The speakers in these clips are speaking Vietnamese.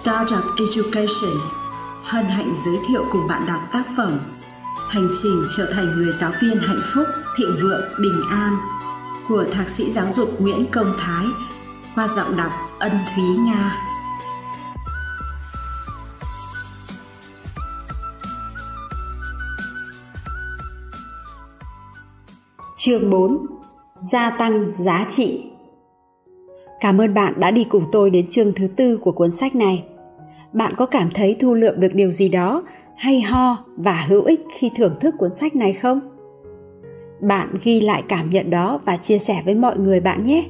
Startup Education hân hạnh giới thiệu cùng bạn đọc tác phẩm Hành trình trở thành người giáo viên hạnh phúc, thịnh vượng, bình an của Thạc sĩ giáo dục Nguyễn Công Thái qua giọng đọc Ân Thúy Nga. Chương 4 Gia tăng giá trị Cảm ơn bạn đã đi cùng tôi đến chương thứ tư của cuốn sách này. Bạn có cảm thấy thu lượm được điều gì đó hay ho và hữu ích khi thưởng thức cuốn sách này không? Bạn ghi lại cảm nhận đó và chia sẻ với mọi người bạn nhé.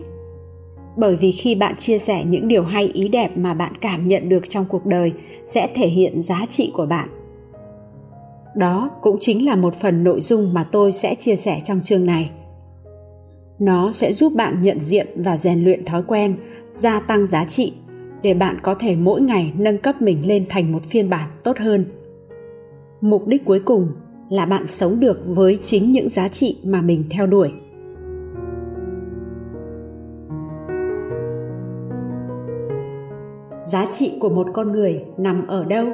Bởi vì khi bạn chia sẻ những điều hay ý đẹp mà bạn cảm nhận được trong cuộc đời sẽ thể hiện giá trị của bạn. Đó cũng chính là một phần nội dung mà tôi sẽ chia sẻ trong chương này – nó sẽ giúp bạn nhận diện và rèn luyện thói quen, gia tăng giá trị, để bạn có thể mỗi ngày nâng cấp mình lên thành một phiên bản tốt hơn. Mục đích cuối cùng là bạn sống được với chính những giá trị mà mình theo đuổi. Giá trị của một con người nằm ở đâu?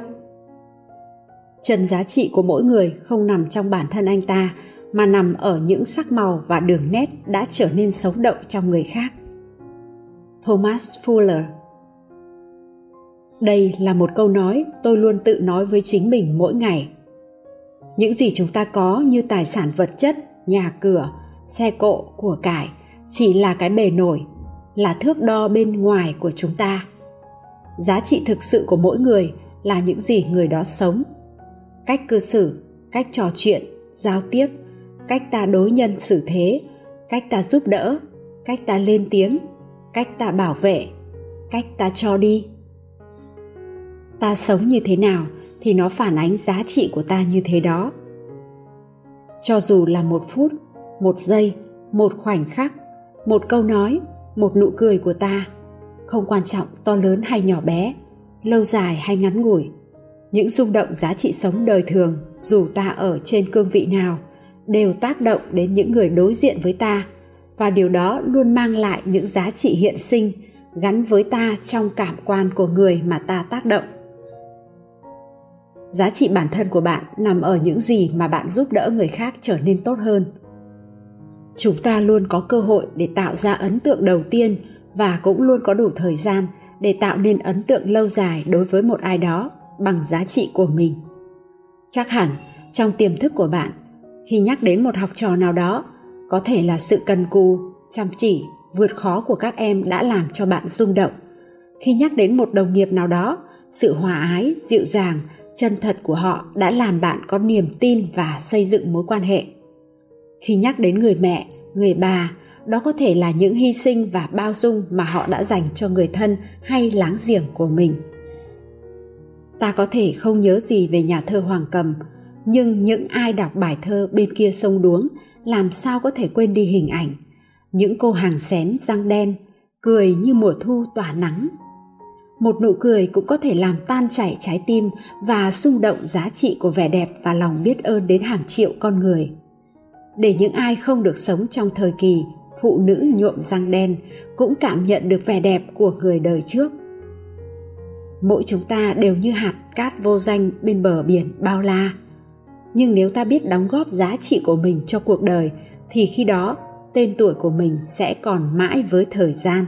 Trần giá trị của mỗi người không nằm trong bản thân anh ta mà nằm ở những sắc màu và đường nét đã trở nên sống động trong người khác. Thomas Fuller Đây là một câu nói tôi luôn tự nói với chính mình mỗi ngày. Những gì chúng ta có như tài sản vật chất, nhà cửa, xe cộ, của cải chỉ là cái bề nổi, là thước đo bên ngoài của chúng ta. Giá trị thực sự của mỗi người là những gì người đó sống. Cách cư xử, cách trò chuyện, giao tiếp – cách ta đối nhân xử thế, cách ta giúp đỡ, cách ta lên tiếng, cách ta bảo vệ, cách ta cho đi. Ta sống như thế nào thì nó phản ánh giá trị của ta như thế đó. Cho dù là một phút, một giây, một khoảnh khắc, một câu nói, một nụ cười của ta, không quan trọng to lớn hay nhỏ bé, lâu dài hay ngắn ngủi, những rung động giá trị sống đời thường dù ta ở trên cương vị nào đều tác động đến những người đối diện với ta. Và điều đó luôn mang lại những giá trị hiện sinh, gắn với ta trong cảm quan của người mà ta tác động. Giá trị bản thân của bạn nằm ở những gì mà bạn giúp đỡ người khác trở nên tốt hơn. Chúng ta luôn có cơ hội để tạo ra ấn tượng đầu tiên và cũng luôn có đủ thời gian để tạo nên ấn tượng lâu dài đối với một ai đó bằng giá trị của mình. Chắc hẳn, trong tiềm thức của bạn khi nhắc đến một học trò nào đó, có thể là sự cần cù, chăm chỉ, vượt khó của các em đã làm cho bạn rung động. Khi nhắc đến một đồng nghiệp nào đó, sự hòa ái, dịu dàng, chân thật của họ đã làm bạn có niềm tin và xây dựng mối quan hệ. Khi nhắc đến người mẹ, người bà, đó có thể là những hy sinh và bao dung mà họ đã dành cho người thân hay láng giềng của mình. Ta có thể không nhớ gì về nhà thơ hoàng cầm nhưng những ai đọc bài thơ bên kia sông đuống, làm sao có thể quên đi hình ảnh? Những cô hàng xén răng đen, cười như mùa thu tỏa nắng. Một nụ cười cũng có thể làm tan chảy trái tim và xung động giá trị của vẻ đẹp và lòng biết ơn đến hàng triệu con người. Để những ai không được sống trong thời kỳ phụ nữ nhuộm răng đen cũng cảm nhận được vẻ đẹp của người đời trước. Mỗi chúng ta đều như hạt cát vô danh bên bờ biển bao la nhưng nếu ta biết đóng góp giá trị của mình cho cuộc đời, thì khi đó, tên tuổi của mình sẽ còn mãi với thời gian.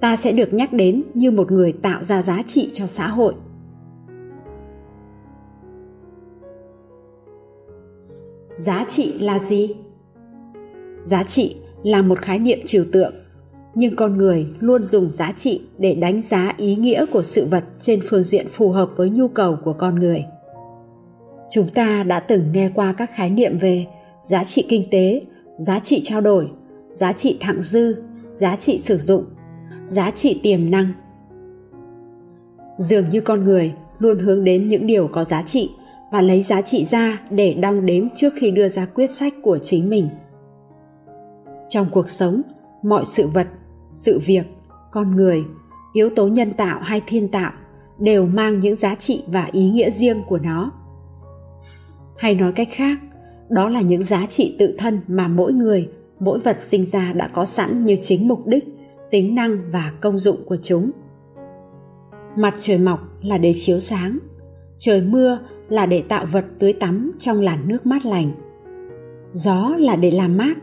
Ta sẽ được nhắc đến như một người tạo ra giá trị cho xã hội. Giá trị là gì? Giá trị là một khái niệm trừu tượng, nhưng con người luôn dùng giá trị để đánh giá ý nghĩa của sự vật trên phương diện phù hợp với nhu cầu của con người chúng ta đã từng nghe qua các khái niệm về giá trị kinh tế, giá trị trao đổi, giá trị thặng dư, giá trị sử dụng, giá trị tiềm năng. Dường như con người luôn hướng đến những điều có giá trị và lấy giá trị ra để đong đếm trước khi đưa ra quyết sách của chính mình. Trong cuộc sống, mọi sự vật, sự việc, con người, yếu tố nhân tạo hay thiên tạo đều mang những giá trị và ý nghĩa riêng của nó hay nói cách khác, đó là những giá trị tự thân mà mỗi người, mỗi vật sinh ra đã có sẵn như chính mục đích, tính năng và công dụng của chúng. Mặt trời mọc là để chiếu sáng, trời mưa là để tạo vật tưới tắm trong làn nước mát lành. Gió là để làm mát,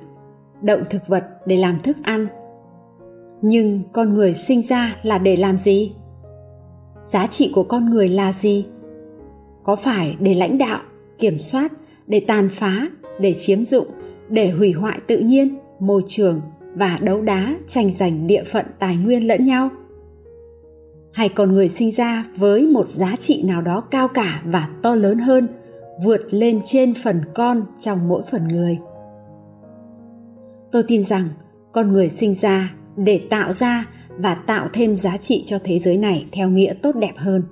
động thực vật để làm thức ăn. Nhưng con người sinh ra là để làm gì? Giá trị của con người là gì? Có phải để lãnh đạo kiểm soát, để tàn phá, để chiếm dụng, để hủy hoại tự nhiên, môi trường và đấu đá tranh giành địa phận tài nguyên lẫn nhau. Hay con người sinh ra với một giá trị nào đó cao cả và to lớn hơn, vượt lên trên phần con trong mỗi phần người. Tôi tin rằng con người sinh ra để tạo ra và tạo thêm giá trị cho thế giới này theo nghĩa tốt đẹp hơn.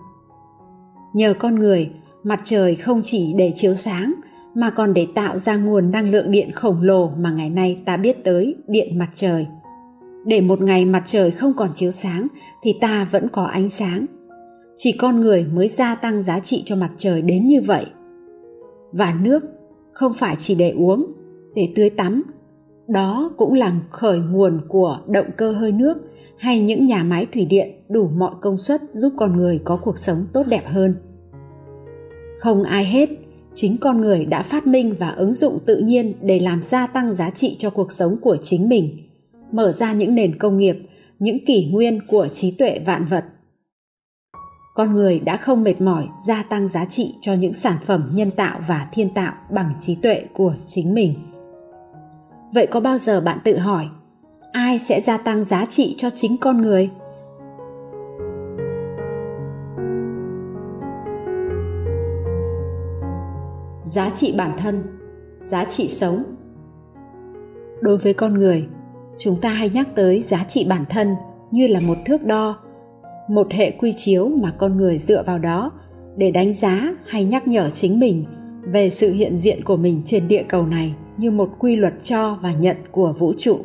Nhờ con người mặt trời không chỉ để chiếu sáng, mà còn để tạo ra nguồn năng lượng điện khổng lồ mà ngày nay ta biết tới, điện mặt trời. Để một ngày mặt trời không còn chiếu sáng, thì ta vẫn có ánh sáng. Chỉ con người mới gia tăng giá trị cho mặt trời đến như vậy. Và nước không phải chỉ để uống, để tưới tắm. Đó cũng là khởi nguồn của động cơ hơi nước hay những nhà máy thủy điện đủ mọi công suất giúp con người có cuộc sống tốt đẹp hơn không ai hết. Chính con người đã phát minh và ứng dụng tự nhiên để làm gia tăng giá trị cho cuộc sống của chính mình. Mở ra những nền công nghiệp, những kỷ nguyên của trí tuệ vạn vật. Con người đã không mệt mỏi gia tăng giá trị cho những sản phẩm nhân tạo và thiên tạo bằng trí tuệ của chính mình. Vậy có bao giờ bạn tự hỏi, ai sẽ gia tăng giá trị cho chính con người? Giá trị bản thân, giá trị sống. Đối với con người, chúng ta hay nhắc tới giá trị bản thân như là một thước đo, một hệ quy chiếu mà con người dựa vào đó để đánh giá hay nhắc nhở chính mình về sự hiện diện của mình trên địa cầu này như một quy luật cho và nhận của vũ trụ.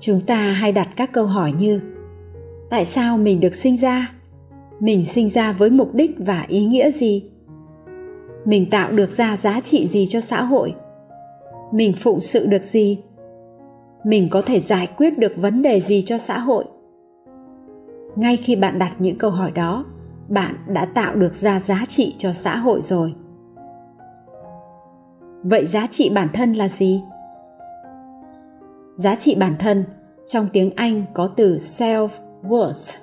Chúng ta hay đặt các câu hỏi như, tại sao mình được sinh ra? Mình sinh ra với mục đích và ý nghĩa gì? Mình tạo được ra giá trị gì cho xã hội? Mình phụng sự được gì? Mình có thể giải quyết được vấn đề gì cho xã hội? Ngay khi bạn đặt những câu hỏi đó, bạn đã tạo được ra giá trị cho xã hội rồi. Vậy giá trị bản thân là gì? Giá trị bản thân, trong tiếng anh có từ self worth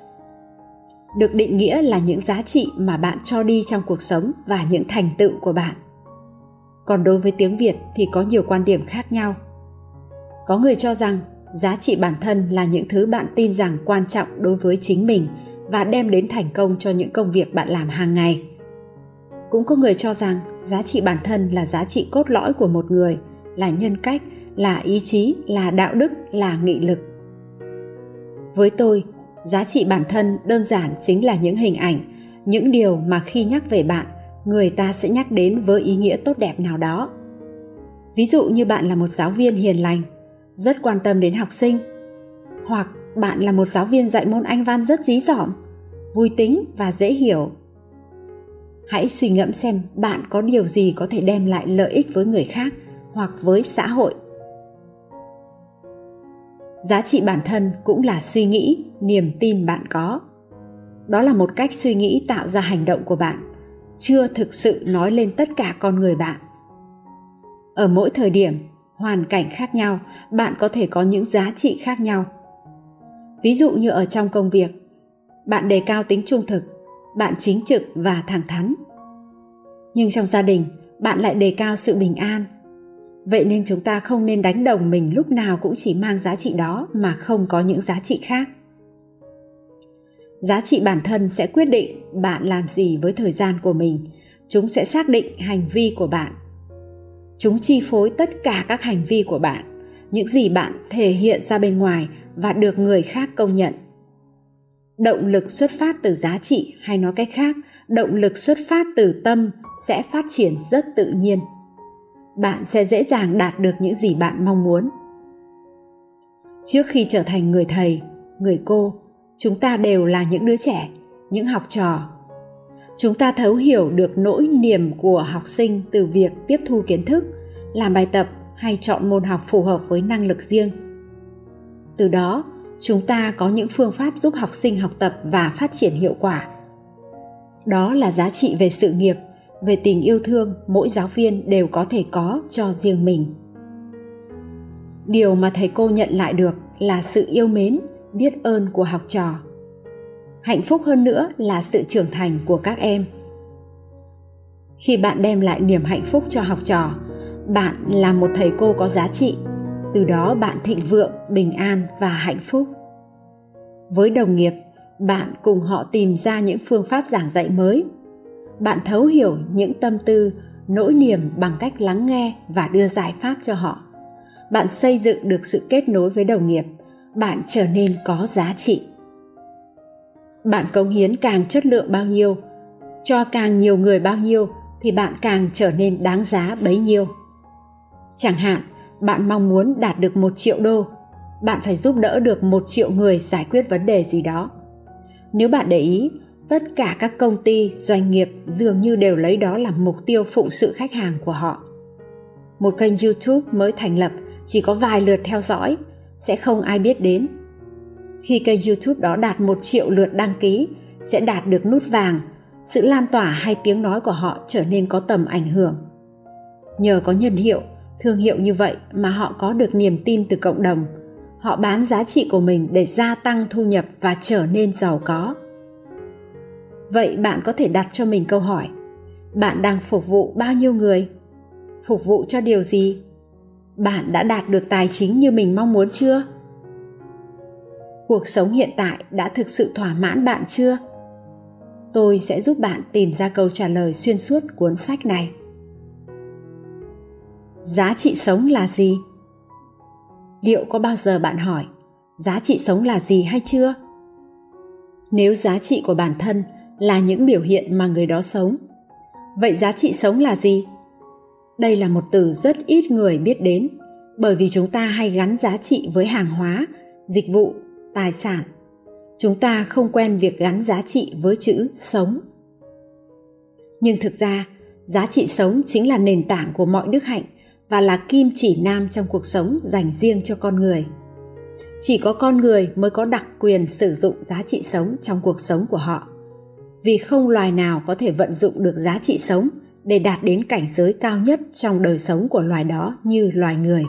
được định nghĩa là những giá trị mà bạn cho đi trong cuộc sống và những thành tựu của bạn. Còn đối với tiếng việt thì có nhiều quan điểm khác nhau. Có người cho rằng giá trị bản thân là những thứ bạn tin rằng quan trọng đối với chính mình và đem đến thành công cho những công việc bạn làm hàng ngày. Cũng có người cho rằng giá trị bản thân là giá trị cốt lõi của một người, là nhân cách, là ý chí, là đạo đức, là nghị lực. Với tôi giá trị bản thân đơn giản chính là những hình ảnh, những điều mà khi nhắc về bạn, người ta sẽ nhắc đến với ý nghĩa tốt đẹp nào đó. Ví dụ như bạn là một giáo viên hiền lành, rất quan tâm đến học sinh. Hoặc bạn là một giáo viên dạy môn anh văn rất dí dỏm, vui tính và dễ hiểu. Hãy suy ngẫm xem bạn có điều gì có thể đem lại lợi ích với người khác hoặc với xã hội giá trị bản thân cũng là suy nghĩ, niềm tin bạn có. Đó là một cách suy nghĩ tạo ra hành động của bạn, chưa thực sự nói lên tất cả con người bạn. Ở mỗi thời điểm, hoàn cảnh khác nhau, bạn có thể có những giá trị khác nhau. Ví dụ như ở trong công việc, bạn đề cao tính trung thực, bạn chính trực và thẳng thắn. Nhưng trong gia đình, bạn lại đề cao sự bình an vậy nên chúng ta không nên đánh đồng mình lúc nào cũng chỉ mang giá trị đó mà không có những giá trị khác. Giá trị bản thân sẽ quyết định bạn làm gì với thời gian của mình. Chúng sẽ xác định hành vi của bạn. Chúng chi phối tất cả các hành vi của bạn, những gì bạn thể hiện ra bên ngoài và được người khác công nhận. Động lực xuất phát từ giá trị, hay nói cách khác, động lực xuất phát từ tâm sẽ phát triển rất tự nhiên bạn sẽ dễ dàng đạt được những gì bạn mong muốn. Trước khi trở thành người thầy, người cô, chúng ta đều là những đứa trẻ, những học trò. Chúng ta thấu hiểu được nỗi niềm của học sinh từ việc tiếp thu kiến thức, làm bài tập hay chọn môn học phù hợp với năng lực riêng. Từ đó, chúng ta có những phương pháp giúp học sinh học tập và phát triển hiệu quả. Đó là giá trị về sự nghiệp về tình yêu thương, mỗi giáo viên đều có thể có cho riêng mình. Điều mà thầy cô nhận lại được là sự yêu mến, biết ơn của học trò. Hạnh phúc hơn nữa là sự trưởng thành của các em. Khi bạn đem lại niềm hạnh phúc cho học trò, bạn là một thầy cô có giá trị. Từ đó bạn thịnh vượng, bình an và hạnh phúc. Với đồng nghiệp, bạn cùng họ tìm ra những phương pháp giảng dạy mới bạn thấu hiểu những tâm tư, nỗi niềm bằng cách lắng nghe và đưa giải pháp cho họ. Bạn xây dựng được sự kết nối với đồng nghiệp, bạn trở nên có giá trị. Bạn cống hiến càng chất lượng bao nhiêu, cho càng nhiều người bao nhiêu thì bạn càng trở nên đáng giá bấy nhiêu. Chẳng hạn, bạn mong muốn đạt được một triệu đô, bạn phải giúp đỡ được một triệu người giải quyết vấn đề gì đó. Nếu bạn để ý tất cả các công ty, doanh nghiệp dường như đều lấy đó làm mục tiêu phụng sự khách hàng của họ. Một kênh youtube mới thành lập chỉ có vài lượt theo dõi, sẽ không ai biết đến. Khi kênh youtube đó đạt một triệu lượt đăng ký, sẽ đạt được nút vàng, sự lan tỏa hay tiếng nói của họ trở nên có tầm ảnh hưởng. Nhờ có nhân hiệu, thương hiệu như vậy mà họ có được niềm tin từ cộng đồng. Họ bán giá trị của mình để gia tăng thu nhập và trở nên giàu có vậy bạn có thể đặt cho mình câu hỏi, bạn đang phục vụ bao nhiêu người? Phục vụ cho điều gì? Bạn đã đạt được tài chính như mình mong muốn chưa? Cuộc sống hiện tại đã thực sự thỏa mãn bạn chưa? Tôi sẽ giúp bạn tìm ra câu trả lời xuyên suốt cuốn sách này. Giá trị sống là gì? Liệu có bao giờ bạn hỏi, giá trị sống là gì hay chưa? Nếu giá trị của bản thân là những biểu hiện mà người đó sống. Vậy giá trị sống là gì? Đây là một từ rất ít người biết đến, bởi vì chúng ta hay gắn giá trị với hàng hóa, dịch vụ, tài sản. Chúng ta không quen việc gắn giá trị với chữ sống. Nhưng thực ra, giá trị sống chính là nền tảng của mọi đức hạnh và là kim chỉ nam trong cuộc sống dành riêng cho con người. Chỉ có con người mới có đặc quyền sử dụng giá trị sống trong cuộc sống của họ vì không loài nào có thể vận dụng được giá trị sống để đạt đến cảnh giới cao nhất trong đời sống của loài đó như loài người.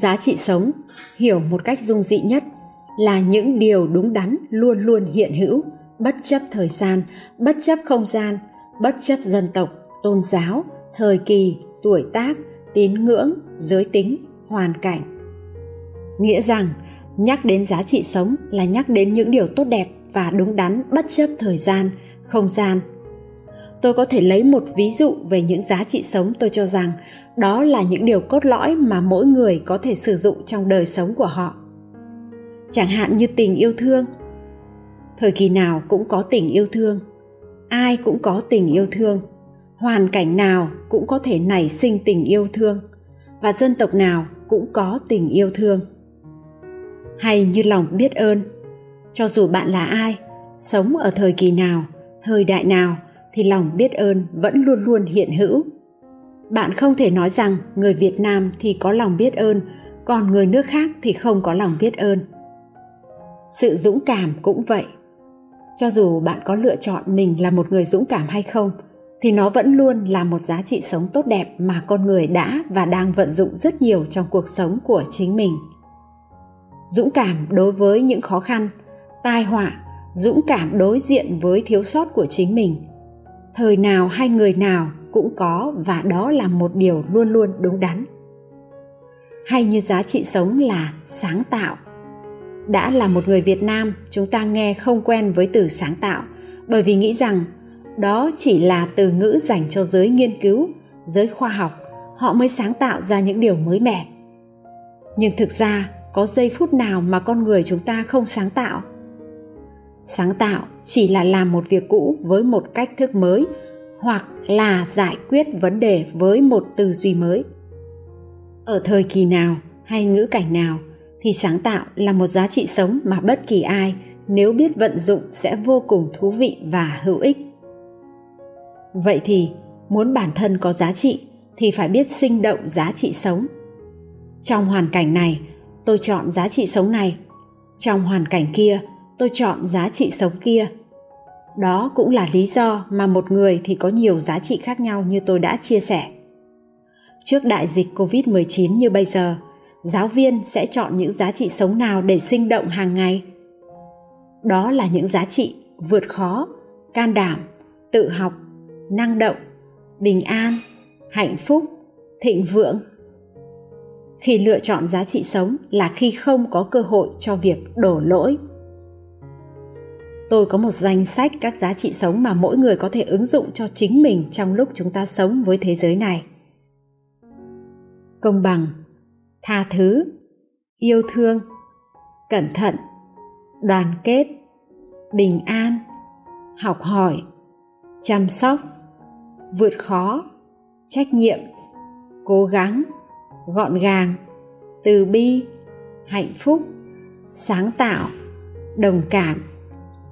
Giá trị sống, hiểu một cách dung dị nhất, là những điều đúng đắn luôn luôn hiện hữu, bất chấp thời gian, bất chấp không gian, bất chấp dân tộc, tôn giáo, thời kỳ, tuổi tác, tín ngưỡng, giới tính, hoàn cảnh. Nghĩa rằng, nhắc đến giá trị sống là nhắc đến những điều tốt đẹp và đúng đắn bất chấp thời gian, không gian. Tôi có thể lấy một ví dụ về những giá trị sống tôi cho rằng đó là những điều cốt lõi mà mỗi người có thể sử dụng trong đời sống của họ. Chẳng hạn như tình yêu thương. Thời kỳ nào cũng có tình yêu thương. Ai cũng có tình yêu thương. Hoàn cảnh nào cũng có thể nảy sinh tình yêu thương. Và dân tộc nào cũng có tình yêu thương. Hay như lòng biết ơn cho dù bạn là ai, sống ở thời kỳ nào, thời đại nào, thì lòng biết ơn vẫn luôn luôn hiện hữu. Bạn không thể nói rằng người việt nam thì có lòng biết ơn, còn người nước khác thì không có lòng biết ơn. Sự dũng cảm cũng vậy. Cho dù bạn có lựa chọn mình là một người dũng cảm hay không, thì nó vẫn luôn là một giá trị sống tốt đẹp mà con người đã và đang vận dụng rất nhiều trong cuộc sống của chính mình. Dũng cảm đối với những khó khăn tai họa, dũng cảm đối diện với thiếu sót của chính mình. Thời nào hay người nào cũng có và đó là một điều luôn luôn đúng đắn. Hay như giá trị sống là sáng tạo. Đã là một người việt nam, chúng ta nghe không quen với từ sáng tạo, bởi vì nghĩ rằng đó chỉ là từ ngữ dành cho giới nghiên cứu, giới khoa học, họ mới sáng tạo ra những điều mới mẻ. Nhưng thực ra, có giây phút nào mà con người chúng ta không sáng tạo? Sáng tạo chỉ là làm một việc cũ với một cách thức mới, hoặc là giải quyết vấn đề với một tư duy mới. Ở thời kỳ nào hay ngữ cảnh nào thì sáng tạo là một giá trị sống mà bất kỳ ai, nếu biết vận dụng, sẽ vô cùng thú vị và hữu ích. Vậy thì, muốn bản thân có giá trị thì phải biết sinh động giá trị sống. Trong hoàn cảnh này, tôi chọn giá trị sống này. Trong hoàn cảnh kia tôi chọn giá trị sống kia. Đó cũng là lý do mà một người thì có nhiều giá trị khác nhau như tôi đã chia sẻ. Trước đại dịch covid 19 như bây giờ, giáo viên sẽ chọn những giá trị sống nào để sinh động hàng ngày? Đó là những giá trị vượt khó, can đảm, tự học, năng động, bình an, hạnh phúc, thịnh vượng. Khi lựa chọn giá trị sống là khi không có cơ hội cho việc đổ lỗi tôi có một danh sách các giá trị sống mà mỗi người có thể ứng dụng cho chính mình trong lúc chúng ta sống với thế giới này. Công bằng, tha thứ, yêu thương, cẩn thận, đoàn kết, bình an, học hỏi, chăm sóc, vượt khó, trách nhiệm, cố gắng, gọn gàng, từ bi, hạnh phúc, sáng tạo, đồng cảm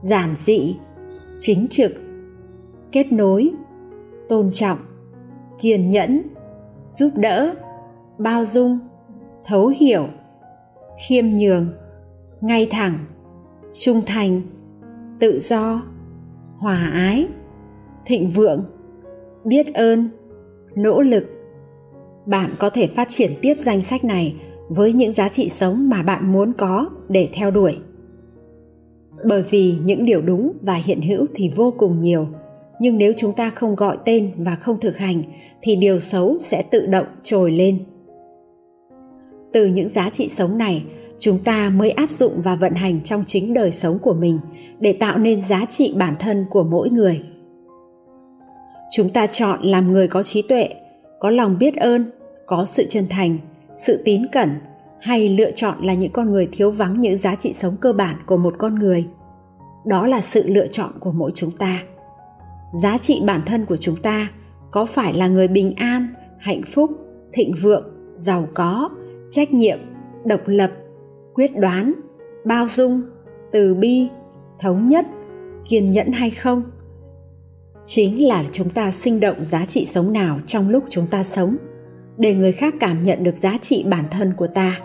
giản dị, chính trực, kết nối, tôn trọng, kiên nhẫn, giúp đỡ, bao dung, thấu hiểu, khiêm nhường, ngay thẳng, trung thành, tự do, hòa ái, thịnh vượng, biết ơn, nỗ lực. Bạn có thể phát triển tiếp danh sách này với những giá trị sống mà bạn muốn có để theo đuổi bởi vì những điều đúng và hiện hữu thì vô cùng nhiều. Nhưng nếu chúng ta không gọi tên và không thực hành, thì điều xấu sẽ tự động trồi lên. Từ những giá trị sống này, chúng ta mới áp dụng và vận hành trong chính đời sống của mình để tạo nên giá trị bản thân của mỗi người. Chúng ta chọn làm người có trí tuệ, có lòng biết ơn, có sự chân thành, sự tín cẩn, hay lựa chọn là những con người thiếu vắng những giá trị sống cơ bản của một con người đó là sự lựa chọn của mỗi chúng ta. Giá trị bản thân của chúng ta có phải là người bình an, hạnh phúc, thịnh vượng, giàu có, trách nhiệm, độc lập, quyết đoán, bao dung, từ bi, thống nhất, kiên nhẫn hay không? Chính là chúng ta sinh động giá trị sống nào trong lúc chúng ta sống để người khác cảm nhận được giá trị bản thân của ta.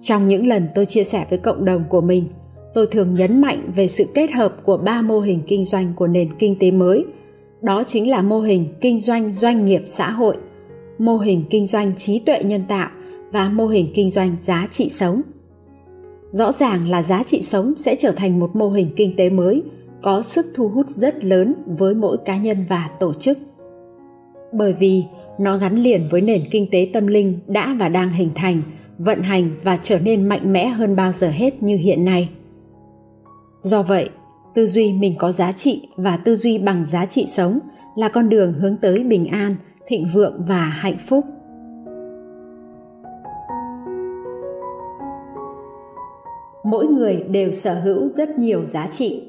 Trong những lần tôi chia sẻ với cộng đồng của mình tôi thường nhấn mạnh về sự kết hợp của ba mô hình kinh doanh của nền kinh tế mới. Đó chính là mô hình kinh doanh doanh nghiệp xã hội, mô hình kinh doanh trí tuệ nhân tạo và mô hình kinh doanh giá trị sống. Rõ ràng là giá trị sống sẽ trở thành một mô hình kinh tế mới, có sức thu hút rất lớn với mỗi cá nhân và tổ chức. Bởi vì nó gắn liền với nền kinh tế tâm linh đã và đang hình thành, vận hành và trở nên mạnh mẽ hơn bao giờ hết như hiện nay do vậy, tư duy mình có giá trị và tư duy bằng giá trị sống là con đường hướng tới bình an, thịnh vượng và hạnh phúc. Mỗi người đều sở hữu rất nhiều giá trị.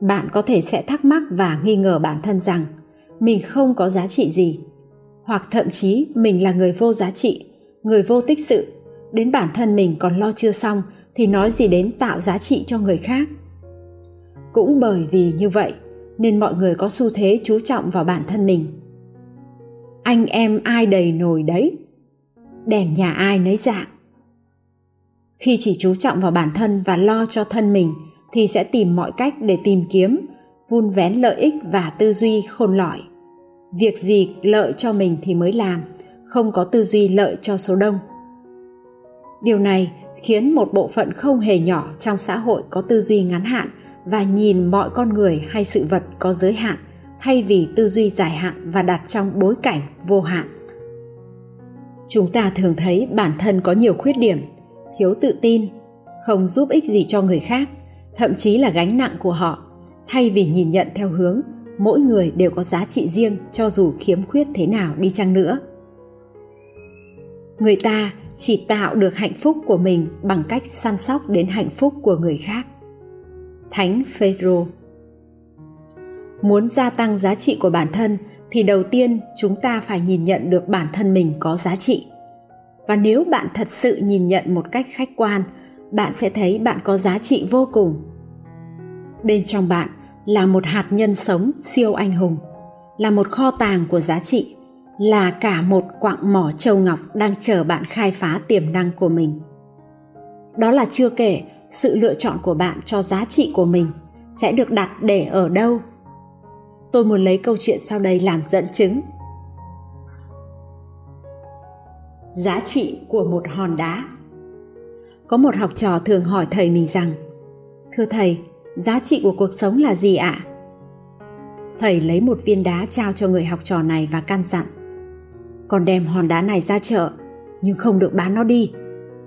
Bạn có thể sẽ thắc mắc và nghi ngờ bản thân rằng mình không có giá trị gì, hoặc thậm chí mình là người vô giá trị, người vô tích sự đến bản thân mình còn lo chưa xong thì nói gì đến tạo giá trị cho người khác. Cũng bởi vì như vậy nên mọi người có xu thế chú trọng vào bản thân mình. Anh em ai đầy nồi đấy? Đèn nhà ai nấy dạng. Khi chỉ chú trọng vào bản thân và lo cho thân mình thì sẽ tìm mọi cách để tìm kiếm, vun vén lợi ích và tư duy khôn lỏi. Việc gì lợi cho mình thì mới làm, không có tư duy lợi cho số đông điều này khiến một bộ phận không hề nhỏ trong xã hội có tư duy ngắn hạn và nhìn mọi con người hay sự vật có giới hạn thay vì tư duy dài hạn và đặt trong bối cảnh vô hạn. Chúng ta thường thấy bản thân có nhiều khuyết điểm, thiếu tự tin, không giúp ích gì cho người khác, thậm chí là gánh nặng của họ. Thay vì nhìn nhận theo hướng, mỗi người đều có giá trị riêng cho dù khiếm khuyết thế nào đi chăng nữa. Người ta chỉ tạo được hạnh phúc của mình bằng cách săn sóc đến hạnh phúc của người khác. Thánh phêrô. Muốn gia tăng giá trị của bản thân thì đầu tiên chúng ta phải nhìn nhận được bản thân mình có giá trị. Và nếu bạn thật sự nhìn nhận một cách khách quan, bạn sẽ thấy bạn có giá trị vô cùng. Bên trong bạn là một hạt nhân sống siêu anh hùng, là một kho tàng của giá trị là cả một quặng mỏ châu ngọc đang chờ bạn khai phá tiềm năng của mình. Đó là chưa kể, sự lựa chọn của bạn cho giá trị của mình sẽ được đặt để ở đâu? Tôi muốn lấy câu chuyện sau đây làm dẫn chứng. Giá trị của một hòn đá. Có một học trò thường hỏi thầy mình rằng, thưa thầy, giá trị của cuộc sống là gì ạ? Thầy lấy một viên đá trao cho người học trò này và căn dặn còn đem hòn đá này ra chợ, nhưng không được bán nó đi.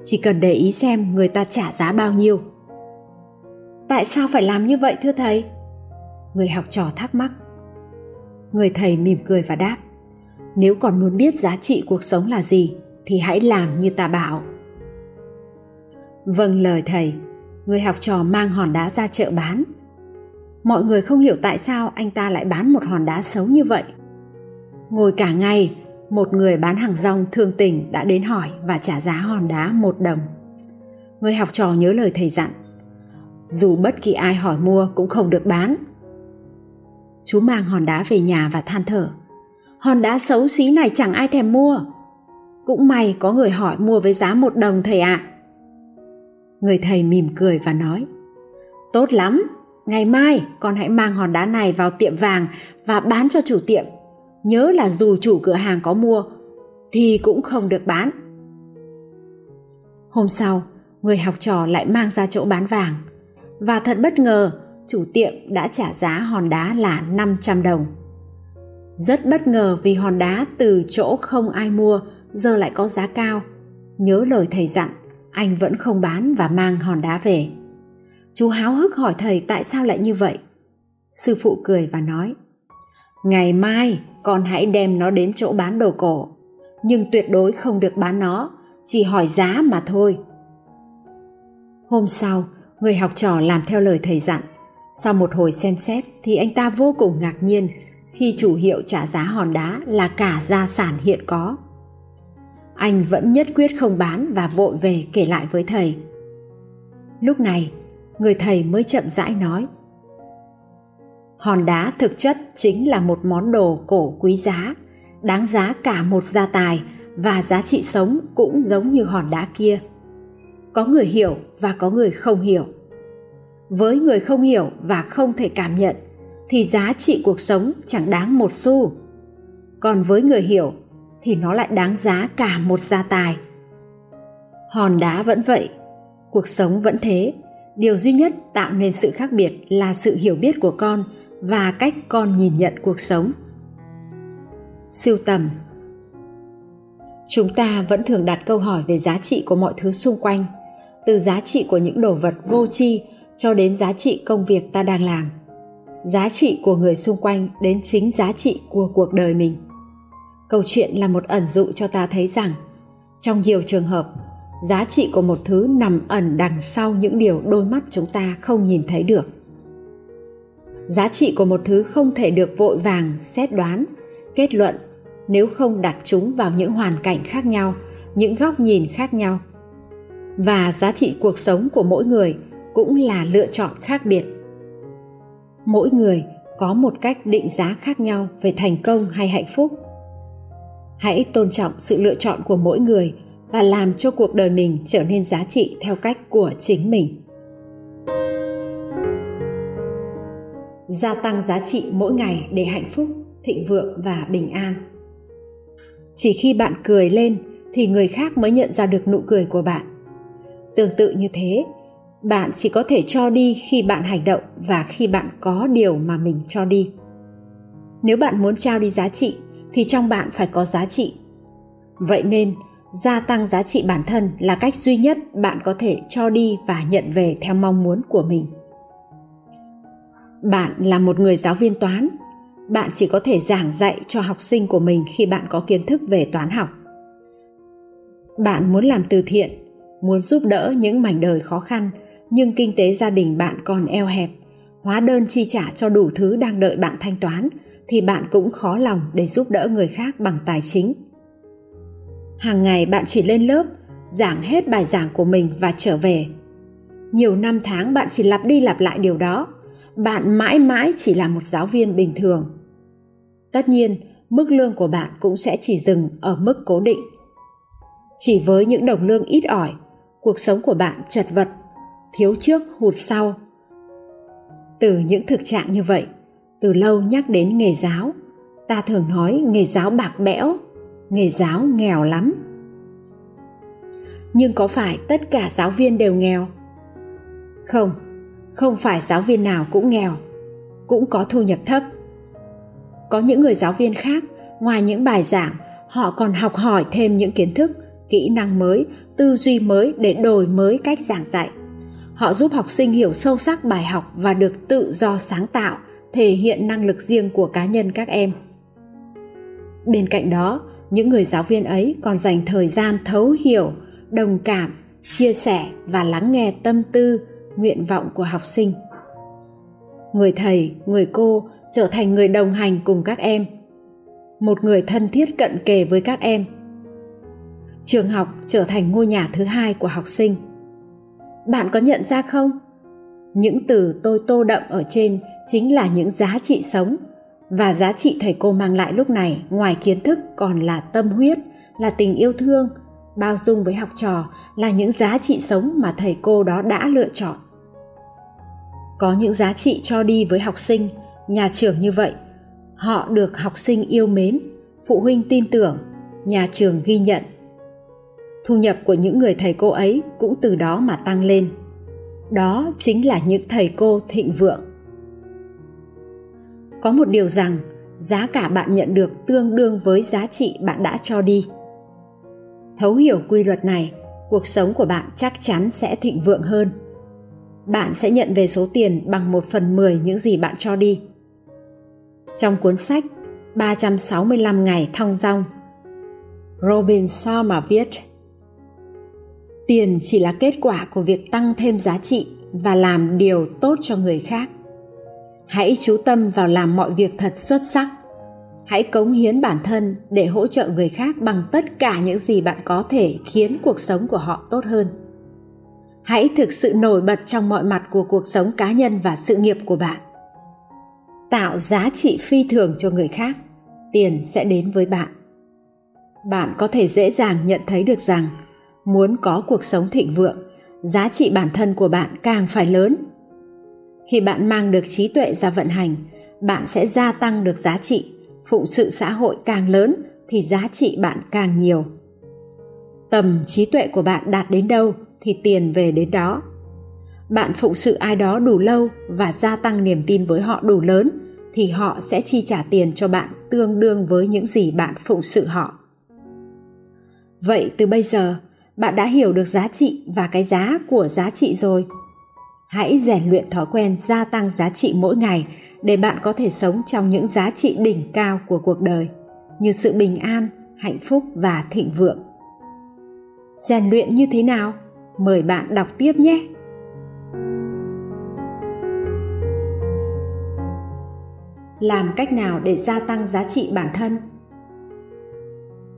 Chỉ cần để ý xem người ta trả giá bao nhiêu. Tại sao phải làm như vậy, thưa thầy? Người học trò thắc mắc. Người thầy mỉm cười và đáp, nếu còn muốn biết giá trị cuộc sống là gì, thì hãy làm như ta bảo. Vâng lời thầy, người học trò mang hòn đá ra chợ bán. Mọi người không hiểu tại sao anh ta lại bán một hòn đá xấu như vậy. Ngồi cả ngày một người bán hàng rong thương tình đã đến hỏi và trả giá hòn đá một đồng. Người học trò nhớ lời thầy dặn, dù bất kỳ ai hỏi mua cũng không được bán. Chú mang hòn đá về nhà và than thở, hòn đá xấu xí này chẳng ai thèm mua. Cũng may có người hỏi mua với giá một đồng thầy ạ. À. người thầy mỉm cười và nói, tốt lắm, ngày mai con hãy mang hòn đá này vào tiệm vàng và bán cho chủ tiệm nhớ là dù chủ cửa hàng có mua thì cũng không được bán hôm sau người học trò lại mang ra chỗ bán vàng và thật bất ngờ chủ tiệm đã trả giá hòn đá là 500 đồng. Rất bất ngờ vì hòn đá từ chỗ không ai mua giờ lại có giá cao. Nhớ lời thầy dặn, anh vẫn không bán và mang hòn đá về. Chú háo hức hỏi thầy tại sao lại như vậy. Sư phụ cười và nói, Ngày mai con hãy đem nó đến chỗ bán đồ cổ, nhưng tuyệt đối không được bán nó, chỉ hỏi giá mà thôi. Hôm sau, người học trò làm theo lời thầy dặn. Sau một hồi xem xét thì anh ta vô cùng ngạc nhiên khi chủ hiệu trả giá hòn đá là cả gia sản hiện có. Anh vẫn nhất quyết không bán và vội về kể lại với thầy. Lúc này, người thầy mới chậm rãi nói hòn đá thực chất chính là một món đồ cổ quý giá, đáng giá cả một gia tài và giá trị sống cũng giống như hòn đá kia. Có người hiểu và có người không hiểu. Với người không hiểu và không thể cảm nhận, thì giá trị cuộc sống chẳng đáng một xu. Còn với người hiểu, thì nó lại đáng giá cả một gia tài. Hòn đá vẫn vậy, cuộc sống vẫn thế. Điều duy nhất tạo nên sự khác biệt là sự hiểu biết của con và cách con nhìn nhận cuộc sống. Siêu tầm. Chúng ta vẫn thường đặt câu hỏi về giá trị của mọi thứ xung quanh, từ giá trị của những đồ vật vô tri cho đến giá trị công việc ta đang làm. Giá trị của người xung quanh đến chính giá trị của cuộc đời mình. Câu chuyện là một ẩn dụ cho ta thấy rằng, trong nhiều trường hợp, giá trị của một thứ nằm ẩn đằng sau những điều đôi mắt chúng ta không nhìn thấy được giá trị của một thứ không thể được vội vàng xét đoán. Kết luận, nếu không đặt chúng vào những hoàn cảnh khác nhau, những góc nhìn khác nhau. Và giá trị cuộc sống của mỗi người cũng là lựa chọn khác biệt. Mỗi người có một cách định giá khác nhau về thành công hay hạnh phúc. Hãy tôn trọng sự lựa chọn của mỗi người và làm cho cuộc đời mình trở nên giá trị theo cách của chính mình. Gia tăng giá trị mỗi ngày để hạnh phúc, thịnh vượng và bình an. Chỉ khi bạn cười lên thì người khác mới nhận ra được nụ cười của bạn. Tương tự như thế, bạn chỉ có thể cho đi khi bạn hành động và khi bạn có điều mà mình cho đi. Nếu bạn muốn trao đi giá trị thì trong bạn phải có giá trị. Vậy nên, gia tăng giá trị bản thân là cách duy nhất bạn có thể cho đi và nhận về theo mong muốn của mình bạn là một người giáo viên toán. Bạn chỉ có thể giảng dạy cho học sinh của mình khi bạn có kiến thức về toán học. Bạn muốn làm từ thiện, muốn giúp đỡ những mảnh đời khó khăn, nhưng kinh tế gia đình bạn còn eo hẹp, hóa đơn chi trả cho đủ thứ đang đợi bạn thanh toán, thì bạn cũng khó lòng để giúp đỡ người khác bằng tài chính. Hàng ngày bạn chỉ lên lớp, giảng hết bài giảng của mình và trở về. Nhiều năm tháng bạn chỉ lặp đi lặp lại điều đó bạn mãi mãi chỉ là một giáo viên bình thường. Tất nhiên, mức lương của bạn cũng sẽ chỉ dừng ở mức cố định. Chỉ với những đồng lương ít ỏi, cuộc sống của bạn chật vật, thiếu trước hụt sau. Từ những thực trạng như vậy, từ lâu nhắc đến nghề giáo, ta thường nói nghề giáo bạc bẽo, nghề giáo nghèo lắm. Nhưng có phải tất cả giáo viên đều nghèo? Không không phải giáo viên nào cũng nghèo, cũng có thu nhập thấp. Có những người giáo viên khác, ngoài những bài giảng, họ còn học hỏi thêm những kiến thức, kỹ năng mới, tư duy mới để đổi mới cách giảng dạy. Họ giúp học sinh hiểu sâu sắc bài học và được tự do sáng tạo, thể hiện năng lực riêng của cá nhân các em. Bên cạnh đó, những người giáo viên ấy còn dành thời gian thấu hiểu, đồng cảm, chia sẻ và lắng nghe tâm tư nguyện vọng của học sinh. Người thầy, người cô trở thành người đồng hành cùng các em. Một người thân thiết cận kề với các em. Trường học trở thành ngôi nhà thứ hai của học sinh. Bạn có nhận ra không? Những từ tôi tô đậm ở trên chính là những giá trị sống và giá trị thầy cô mang lại lúc này ngoài kiến thức còn là tâm huyết, là tình yêu thương bao dung với học trò là những giá trị sống mà thầy cô đó đã lựa chọn. Có những giá trị cho đi với học sinh, nhà trường như vậy. Họ được học sinh yêu mến, phụ huynh tin tưởng, nhà trường ghi nhận. Thu nhập của những người thầy cô ấy cũng từ đó mà tăng lên. Đó chính là những thầy cô thịnh vượng. Có một điều rằng giá cả bạn nhận được tương đương với giá trị bạn đã cho đi thấu hiểu quy luật này cuộc sống của bạn chắc chắn sẽ thịnh vượng hơn bạn sẽ nhận về số tiền bằng một phần mười những gì bạn cho đi. Trong cuốn sách 365 ngày thong dong, Robin Sharma viết Tiền chỉ là kết quả của việc tăng thêm giá trị và làm điều tốt cho người khác. Hãy chú tâm vào làm mọi việc thật xuất sắc. Hãy cống hiến bản thân để hỗ trợ người khác bằng tất cả những gì bạn có thể khiến cuộc sống của họ tốt hơn. Hãy thực sự nổi bật trong mọi mặt của cuộc sống cá nhân và sự nghiệp của bạn. Tạo giá trị phi thường cho người khác, tiền sẽ đến với bạn. Bạn có thể dễ dàng nhận thấy được rằng muốn có cuộc sống thịnh vượng, giá trị bản thân của bạn càng phải lớn. Khi bạn mang được trí tuệ ra vận hành, bạn sẽ gia tăng được giá trị phụng sự xã hội càng lớn thì giá trị bạn càng nhiều. Tầm trí tuệ của bạn đạt đến đâu thì tiền về đến đó. Bạn phụng sự ai đó đủ lâu và gia tăng niềm tin với họ đủ lớn thì họ sẽ chi trả tiền cho bạn tương đương với những gì bạn phụng sự họ. Vậy từ bây giờ, bạn đã hiểu được giá trị và cái giá của giá trị rồi hãy rèn luyện thói quen gia tăng giá trị mỗi ngày để bạn có thể sống trong những giá trị đỉnh cao của cuộc đời. Như sự bình an, hạnh phúc và thịnh vượng. Rèn luyện như thế nào? Mời bạn đọc tiếp nhé! Làm cách nào để gia tăng giá trị bản thân?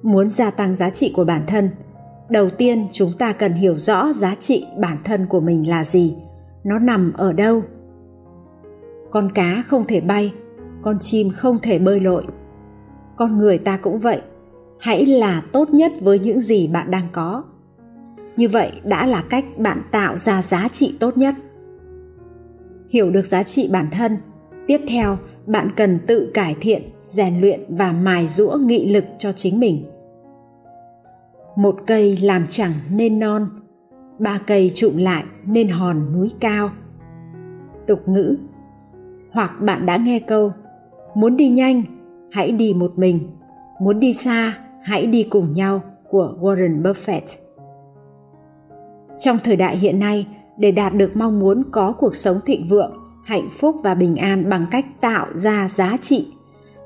Muốn gia tăng giá trị của bản thân, đầu tiên chúng ta cần hiểu rõ giá trị bản thân của mình là gì nó nằm ở đâu? Con cá không thể bay, con chim không thể bơi lội. Con người ta cũng vậy, hãy là tốt nhất với những gì bạn đang có. Như vậy đã là cách bạn tạo ra giá trị tốt nhất. Hiểu được giá trị bản thân, tiếp theo bạn cần tự cải thiện, rèn luyện và mài rũa nghị lực cho chính mình. Một cây làm chẳng nên non ba cây trụm lại nên hòn núi cao. Tục ngữ, hoặc bạn đã nghe câu, muốn đi nhanh, hãy đi một mình. Muốn đi xa, hãy đi cùng nhau, của warren buffett. Trong thời đại hiện nay, để đạt được mong muốn có cuộc sống thịnh vượng, hạnh phúc và bình an bằng cách tạo ra giá trị,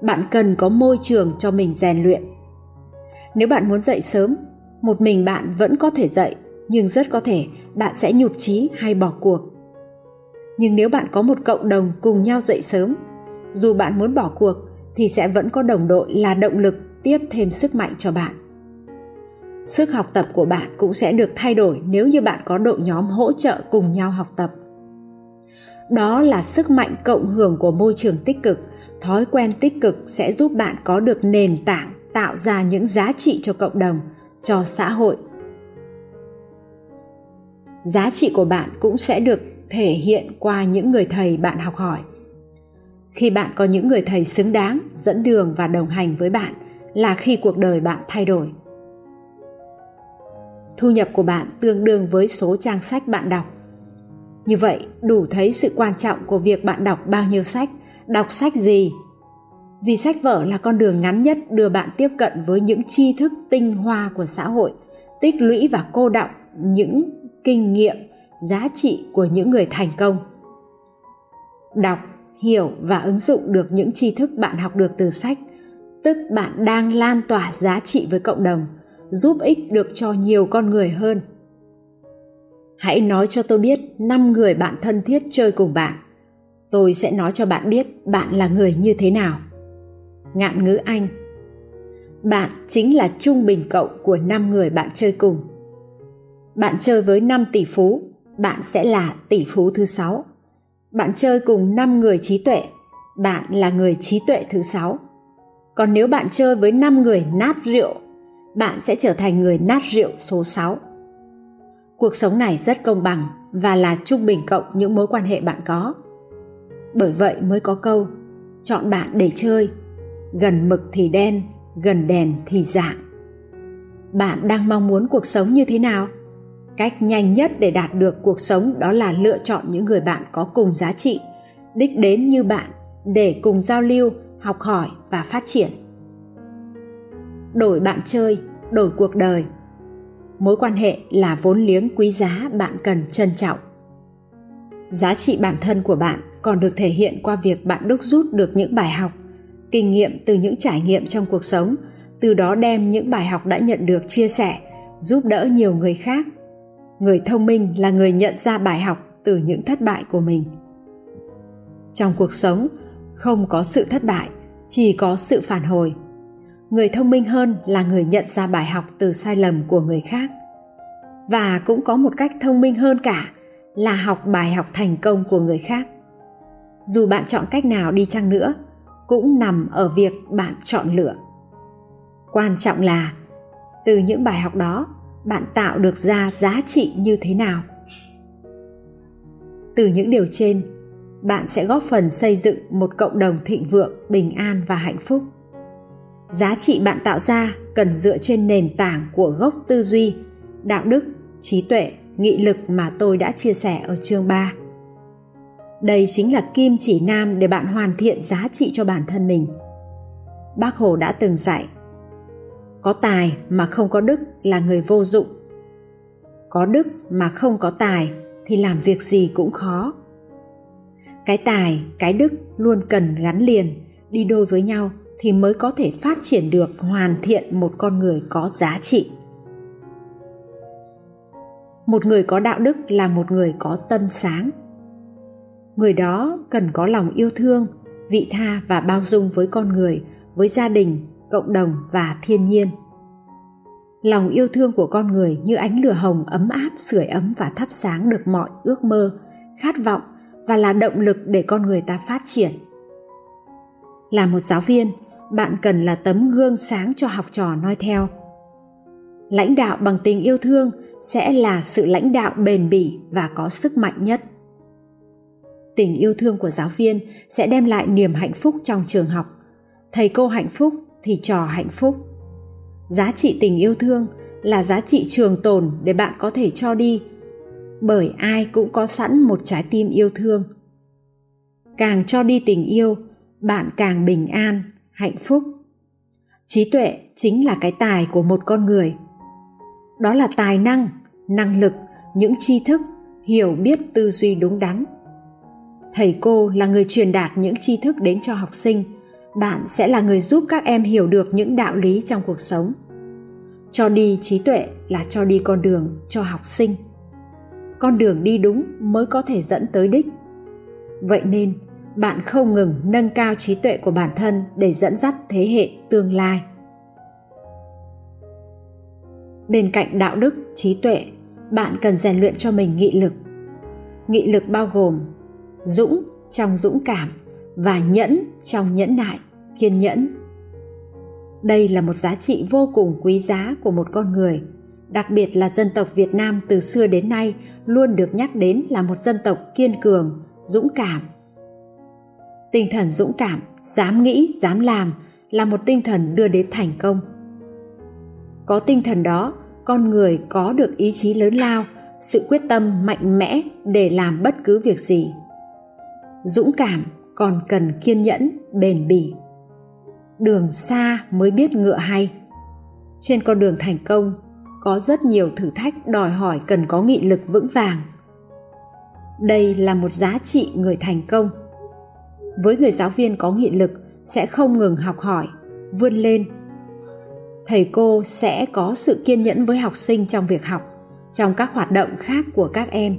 bạn cần có môi trường cho mình rèn luyện. Nếu bạn muốn dậy sớm, một mình bạn vẫn có thể dậy nhưng rất có thể bạn sẽ nhụt chí hay bỏ cuộc. Nhưng nếu bạn có một cộng đồng cùng nhau dậy sớm, dù bạn muốn bỏ cuộc thì sẽ vẫn có đồng đội là động lực tiếp thêm sức mạnh cho bạn. Sức học tập của bạn cũng sẽ được thay đổi nếu như bạn có đội nhóm hỗ trợ cùng nhau học tập. Đó là sức mạnh cộng hưởng của môi trường tích cực. Thói quen tích cực sẽ giúp bạn có được nền tảng tạo ra những giá trị cho cộng đồng, cho xã hội giá trị của bạn cũng sẽ được thể hiện qua những người thầy bạn học hỏi. Khi bạn có những người thầy xứng đáng, dẫn đường và đồng hành với bạn là khi cuộc đời bạn thay đổi. Thu nhập của bạn tương đương với số trang sách bạn đọc. Như vậy, đủ thấy sự quan trọng của việc bạn đọc bao nhiêu sách, đọc sách gì. Vì sách vở là con đường ngắn nhất đưa bạn tiếp cận với những tri thức tinh hoa của xã hội, tích lũy và cô đọng những kinh nghiệm, giá trị của những người thành công. Đọc, hiểu và ứng dụng được những tri thức bạn học được từ sách, tức bạn đang lan tỏa giá trị với cộng đồng, giúp ích được cho nhiều con người hơn. Hãy nói cho tôi biết năm người bạn thân thiết chơi cùng bạn. Tôi sẽ nói cho bạn biết bạn là người như thế nào. Ngạn ngữ anh. Bạn chính là trung bình cộng của năm người bạn chơi cùng bạn chơi với 5 tỷ phú, bạn sẽ là tỷ phú thứ sáu. Bạn chơi cùng 5 người trí tuệ, bạn là người trí tuệ thứ sáu. Còn nếu bạn chơi với 5 người nát rượu, bạn sẽ trở thành người nát rượu số 6. Cuộc sống này rất công bằng và là trung bình cộng những mối quan hệ bạn có. Bởi vậy mới có câu chọn bạn để chơi, gần mực thì đen, gần đèn thì dạng. Bạn đang mong muốn cuộc sống như thế nào? Cách nhanh nhất để đạt được cuộc sống đó là lựa chọn những người bạn có cùng giá trị, đích đến như bạn để cùng giao lưu, học hỏi và phát triển. Đổi bạn chơi, đổi cuộc đời. Mối quan hệ là vốn liếng quý giá bạn cần trân trọng. Giá trị bản thân của bạn còn được thể hiện qua việc bạn đúc rút được những bài học, kinh nghiệm từ những trải nghiệm trong cuộc sống, từ đó đem những bài học đã nhận được chia sẻ, giúp đỡ nhiều người khác người thông minh là người nhận ra bài học từ những thất bại của mình. Trong cuộc sống, không có sự thất bại, chỉ có sự phản hồi. Người thông minh hơn là người nhận ra bài học từ sai lầm của người khác. Và cũng có một cách thông minh hơn cả là học bài học thành công của người khác. Dù bạn chọn cách nào đi chăng nữa, cũng nằm ở việc bạn chọn lựa. Quan trọng là từ những bài học đó bạn tạo được ra giá trị như thế nào từ những điều trên, bạn sẽ góp phần xây dựng một cộng đồng thịnh vượng, bình an và hạnh phúc giá trị bạn tạo ra cần dựa trên nền tảng của gốc tư duy, đạo đức, trí tuệ, nghị lực mà tôi đã chia sẻ ở chương 3. Đây chính là kim chỉ nam để bạn hoàn thiện giá trị cho bản thân mình. Bác Hồ đã từng dạy có tài mà không có đức là người vô dụng. Có đức mà không có tài thì làm việc gì cũng khó. Cái tài, cái đức luôn cần gắn liền, đi đôi với nhau thì mới có thể phát triển được, hoàn thiện một con người có giá trị. Một người có đạo đức là một người có tâm sáng. Người đó cần có lòng yêu thương, vị tha và bao dung với con người, với gia đình cộng đồng và thiên nhiên. Lòng yêu thương của con người như ánh lửa hồng ấm áp, sưởi ấm và thắp sáng được mọi ước mơ, khát vọng và là động lực để con người ta phát triển. Là một giáo viên, bạn cần là tấm gương sáng cho học trò noi theo. Lãnh đạo bằng tình yêu thương sẽ là sự lãnh đạo bền bỉ và có sức mạnh nhất. Tình yêu thương của giáo viên sẽ đem lại niềm hạnh phúc trong trường học. Thầy cô hạnh phúc thì trò hạnh phúc. Giá trị tình yêu thương là giá trị trường tồn để bạn có thể cho đi, bởi ai cũng có sẵn một trái tim yêu thương. Càng cho đi tình yêu, bạn càng bình an, hạnh phúc. Trí tuệ chính là cái tài của một con người. Đó là tài năng năng lực, những tri thức, hiểu biết tư duy đúng đắn. Thầy cô là người truyền đạt những tri thức đến cho học sinh bạn sẽ là người giúp các em hiểu được những đạo lý trong cuộc sống. Cho đi trí tuệ là cho đi con đường cho học sinh. Con đường đi đúng mới có thể dẫn tới đích. Vậy nên, bạn không ngừng nâng cao trí tuệ của bản thân để dẫn dắt thế hệ tương lai. Bên cạnh đạo đức, trí tuệ, bạn cần rèn luyện cho mình nghị lực. Nghị lực bao gồm dũng trong dũng cảm và nhẫn trong nhẫn nại, kiên nhẫn. Đây là một giá trị vô cùng quý giá của một con người, đặc biệt là dân tộc việt nam từ xưa đến nay luôn được nhắc đến là một dân tộc kiên cường, dũng cảm. Tinh thần dũng cảm, dám nghĩ, dám làm là một tinh thần đưa đến thành công. Có tinh thần đó, con người có được ý chí lớn lao, sự quyết tâm mạnh mẽ để làm bất cứ việc gì. Dũng cảm còn cần kiên nhẫn, bền bỉ. Đường xa mới biết ngựa hay. Trên con đường thành công, có rất nhiều thử thách đòi hỏi cần có nghị lực vững vàng. Đây là một giá trị người thành công. Với người giáo viên có nghị lực, sẽ không ngừng học hỏi, vươn lên. Thầy cô sẽ có sự kiên nhẫn với học sinh trong việc học, trong các hoạt động khác của các em.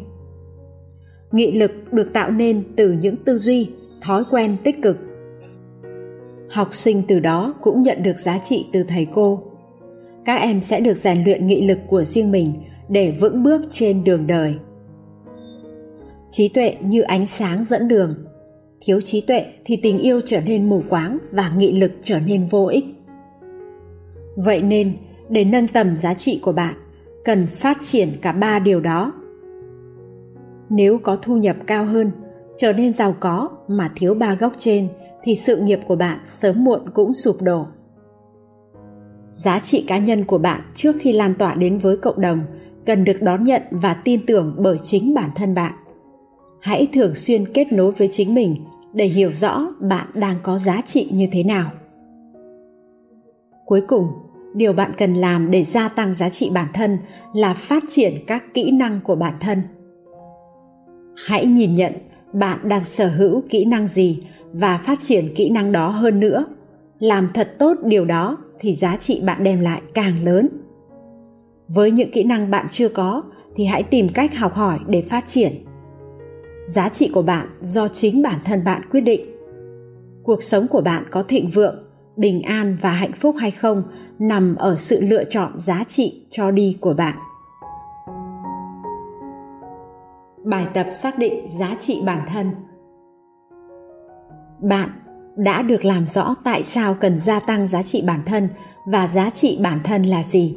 Nghị lực được tạo nên từ những tư duy thói quen tích cực. Học sinh từ đó cũng nhận được giá trị từ thầy cô. Các em sẽ được rèn luyện nghị lực của riêng mình để vững bước trên đường đời. Trí tuệ như ánh sáng dẫn đường. Thiếu trí tuệ thì tình yêu trở nên mù quáng và nghị lực trở nên vô ích. Vậy nên, để nâng tầm giá trị của bạn, cần phát triển cả ba điều đó. Nếu có thu nhập cao hơn, trở nên giàu có mà thiếu ba góc trên, thì sự nghiệp của bạn sớm muộn cũng sụp đổ. Giá trị cá nhân của bạn trước khi lan tỏa đến với cộng đồng cần được đón nhận và tin tưởng bởi chính bản thân bạn. Hãy thường xuyên kết nối với chính mình để hiểu rõ bạn đang có giá trị như thế nào. Cuối cùng, điều bạn cần làm để gia tăng giá trị bản thân là phát triển các kỹ năng của bản thân. Hãy nhìn nhận bạn đang sở hữu kỹ năng gì và phát triển kỹ năng đó hơn nữa? Làm thật tốt điều đó thì giá trị bạn đem lại càng lớn. Với những kỹ năng bạn chưa có thì hãy tìm cách học hỏi để phát triển. Giá trị của bạn do chính bản thân bạn quyết định. Cuộc sống của bạn có thịnh vượng, bình an và hạnh phúc hay không nằm ở sự lựa chọn giá trị cho đi của bạn. Bài tập xác định giá trị bản thân. Bạn đã được làm rõ tại sao cần gia tăng giá trị bản thân và giá trị bản thân là gì.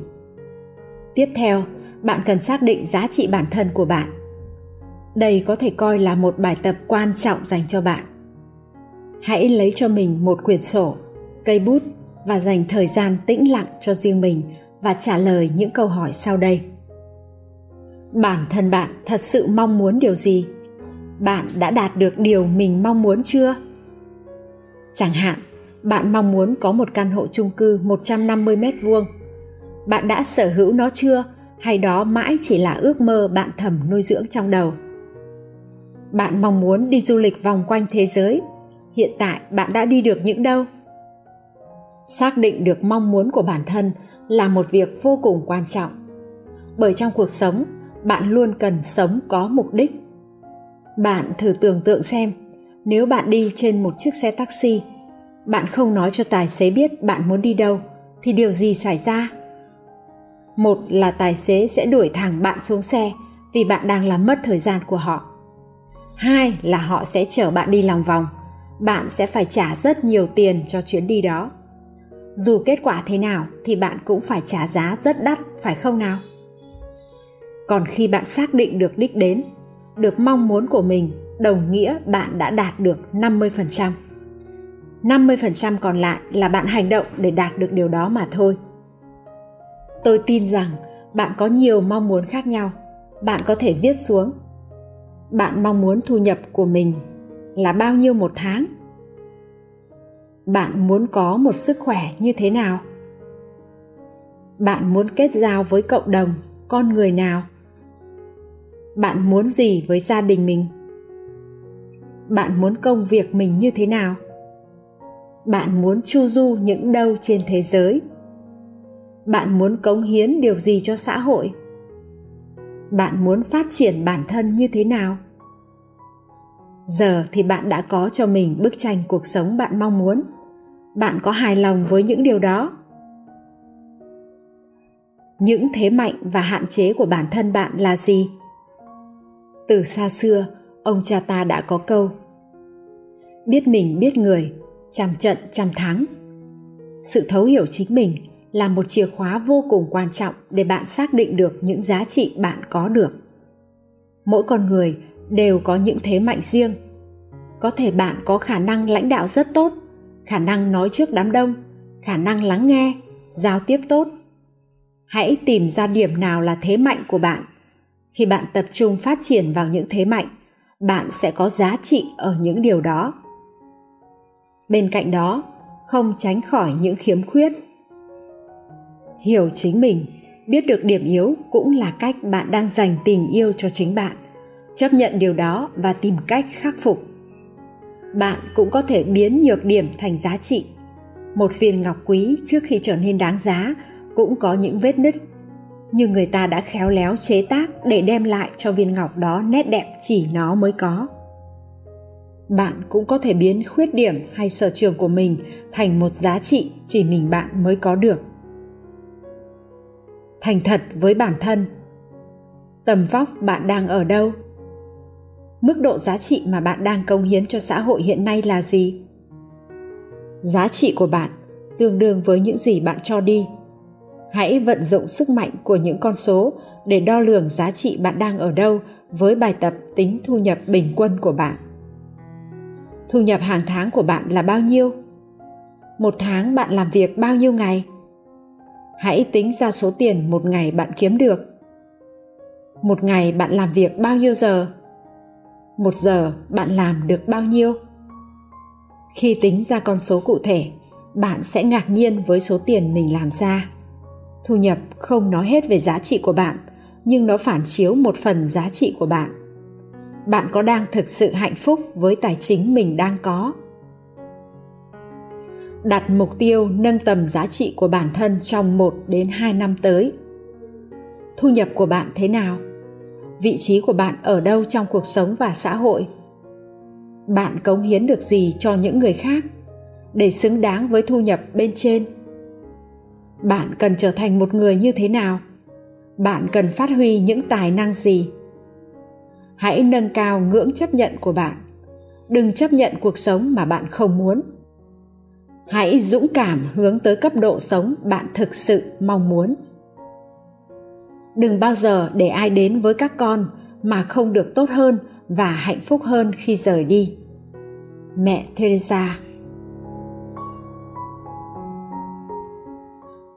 Tiếp theo, bạn cần xác định giá trị bản thân của bạn. Đây có thể coi là một bài tập quan trọng dành cho bạn. Hãy lấy cho mình một quyển sổ, cây bút và dành thời gian tĩnh lặng cho riêng mình và trả lời những câu hỏi sau đây bản thân bạn thật sự mong muốn điều gì bạn đã đạt được điều mình mong muốn chưa chẳng hạn bạn mong muốn có một căn hộ chung cư 150 mét vuông. Bạn đã sở hữu nó chưa hay đó mãi chỉ là ước mơ bạn thầm nuôi dưỡng trong đầu? Bạn mong muốn đi du lịch vòng quanh thế giới. Hiện tại bạn đã đi được những đâu? Xác định được mong muốn của bản thân là một việc vô cùng quan trọng. Bởi trong cuộc sống, bạn luôn cần sống có mục đích. Bạn thử tưởng tượng xem, nếu bạn đi trên một chiếc xe taxi, bạn không nói cho tài xế biết bạn muốn đi đâu thì điều gì xảy ra? Một là tài xế sẽ đuổi thẳng bạn xuống xe vì bạn đang làm mất thời gian của họ hai là họ sẽ chở bạn đi lòng vòng bạn sẽ phải trả rất nhiều tiền cho chuyến đi đó dù kết quả thế nào thì bạn cũng phải trả giá rất đắt phải không nào còn khi bạn xác định được đích đến, được mong muốn của mình, đồng nghĩa bạn đã đạt được 50%. 50% còn lại là bạn hành động để đạt được điều đó mà thôi. Tôi tin rằng bạn có nhiều mong muốn khác nhau. Bạn có thể viết xuống, bạn mong muốn thu nhập của mình là bao nhiêu một tháng bạn muốn có một sức khỏe như thế nào bạn muốn kết giao với cộng đồng, con người nào bạn muốn gì với gia đình mình? Bạn muốn công việc mình như thế nào? Bạn muốn chu du những đâu trên thế giới? Bạn muốn cống hiến điều gì cho xã hội? Bạn muốn phát triển bản thân như thế nào? Giờ thì bạn đã có cho mình bức tranh cuộc sống bạn mong muốn. Bạn có hài lòng với những điều đó? Những thế mạnh và hạn chế của bản thân bạn là gì? Từ xa xưa, ông cha ta đã có câu, biết mình biết người trăm trận trăm thắng. Sự thấu hiểu chính mình là một chìa khóa vô cùng quan trọng để bạn xác định được những giá trị bạn có được. Mỗi con người đều có những thế mạnh riêng. Có thể bạn có khả năng lãnh đạo rất tốt, khả năng nói trước đám đông, khả năng lắng nghe, giao tiếp tốt. Hãy tìm ra điểm nào là thế mạnh của bạn khi bạn tập trung phát triển vào những thế mạnh, bạn sẽ có giá trị ở những điều đó. Bên cạnh đó, không tránh khỏi những khiếm khuyết. Hiểu chính mình, biết được điểm yếu cũng là cách bạn đang dành tình yêu cho chính bạn, chấp nhận điều đó và tìm cách khắc phục. Bạn cũng có thể biến nhược điểm thành giá trị. Một viên ngọc quý trước khi trở nên đáng giá cũng có những vết nứt nhưng người ta đã khéo léo chế tác để đem lại cho viên ngọc đó nét đẹp chỉ nó mới có. Bạn cũng có thể biến khuyết điểm hay sở trường của mình thành một giá trị chỉ mình bạn mới có được. Thành thật với bản thân. Tầm vóc bạn đang ở đâu? Mức độ giá trị mà bạn đang công hiến cho xã hội hiện nay là gì? Giá trị của bạn tương đương với những gì bạn cho đi hãy vận dụng sức mạnh của những con số để đo lường giá trị bạn đang ở đâu với bài tập tính thu nhập bình quân của bạn. Thu nhập hàng tháng của bạn là bao nhiêu? Một tháng bạn làm việc bao nhiêu ngày? Hãy tính ra số tiền một ngày bạn kiếm được. Một ngày bạn làm việc bao nhiêu giờ? Một giờ bạn làm được bao nhiêu? Khi tính ra con số cụ thể, bạn sẽ ngạc nhiên với số tiền mình làm ra thu nhập không nói hết về giá trị của bạn, nhưng nó phản chiếu một phần giá trị của bạn bạn có đang thực sự hạnh phúc với tài chính mình đang có đặt mục tiêu nâng tầm giá trị của bản thân trong 1 đến 2 năm tới. Thu nhập của bạn thế nào? Vị trí của bạn ở đâu trong cuộc sống và xã hội? Bạn cống hiến được gì cho những người khác để xứng đáng với thu nhập bên trên? Bạn cần trở thành một người như thế nào? Bạn cần phát huy những tài năng gì? Hãy nâng cao ngưỡng chấp nhận của bạn. Đừng chấp nhận cuộc sống mà bạn không muốn hãy dũng cảm hướng tới cấp độ sống bạn thực sự mong muốn đừng bao giờ để ai đến với các con mà không được tốt hơn và hạnh phúc hơn khi rời đi mẹ teresa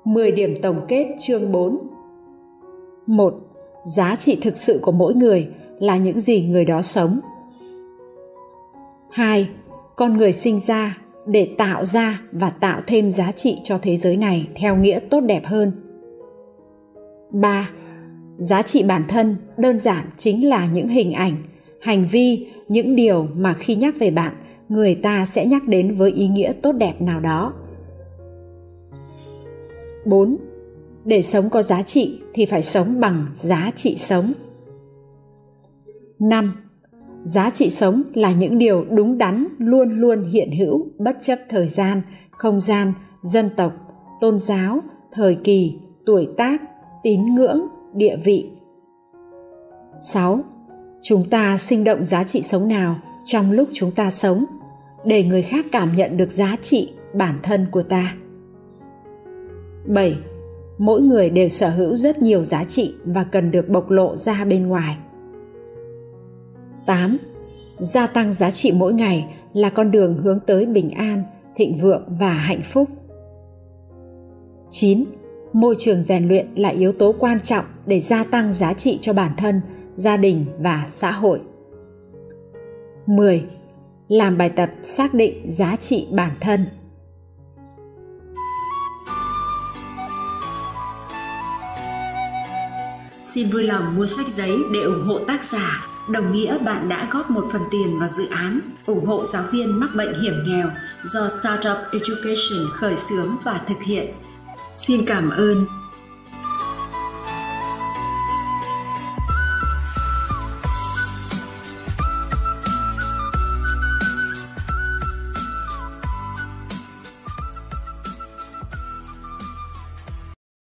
10 điểm tổng kết chương 4 1. Giá trị thực sự của mỗi người là những gì người đó sống. 2. Con người sinh ra để tạo ra và tạo thêm giá trị cho thế giới này theo nghĩa tốt đẹp hơn. 3. Giá trị bản thân đơn giản chính là những hình ảnh, hành vi, những điều mà khi nhắc về bạn, người ta sẽ nhắc đến với ý nghĩa tốt đẹp nào đó. 4. Để sống có giá trị thì phải sống bằng giá trị sống. 5 giá trị sống là những điều đúng đắn, luôn luôn hiện hữu, bất chấp thời gian, không gian, dân tộc, tôn giáo, thời kỳ, tuổi tác, tín ngưỡng, địa vị 6. Chúng ta sinh động giá trị sống nào trong lúc chúng ta sống, để người khác cảm nhận được giá trị bản thân của ta. 7. Mỗi người đều sở hữu rất nhiều giá trị và cần được bộc lộ ra bên ngoài. 8. Gia tăng giá trị mỗi ngày là con đường hướng tới bình an, thịnh vượng và hạnh phúc. 9. Môi trường rèn luyện là yếu tố quan trọng để gia tăng giá trị cho bản thân, gia đình và xã hội. 10. Làm bài tập xác định giá trị bản thân. Xin vui lòng mua sách giấy để ủng hộ tác giả đồng nghĩa bạn đã góp một phần tiền vào dự án, ủng hộ giáo viên mắc bệnh hiểm nghèo do Startup Education khởi xướng và thực hiện. Xin cảm ơn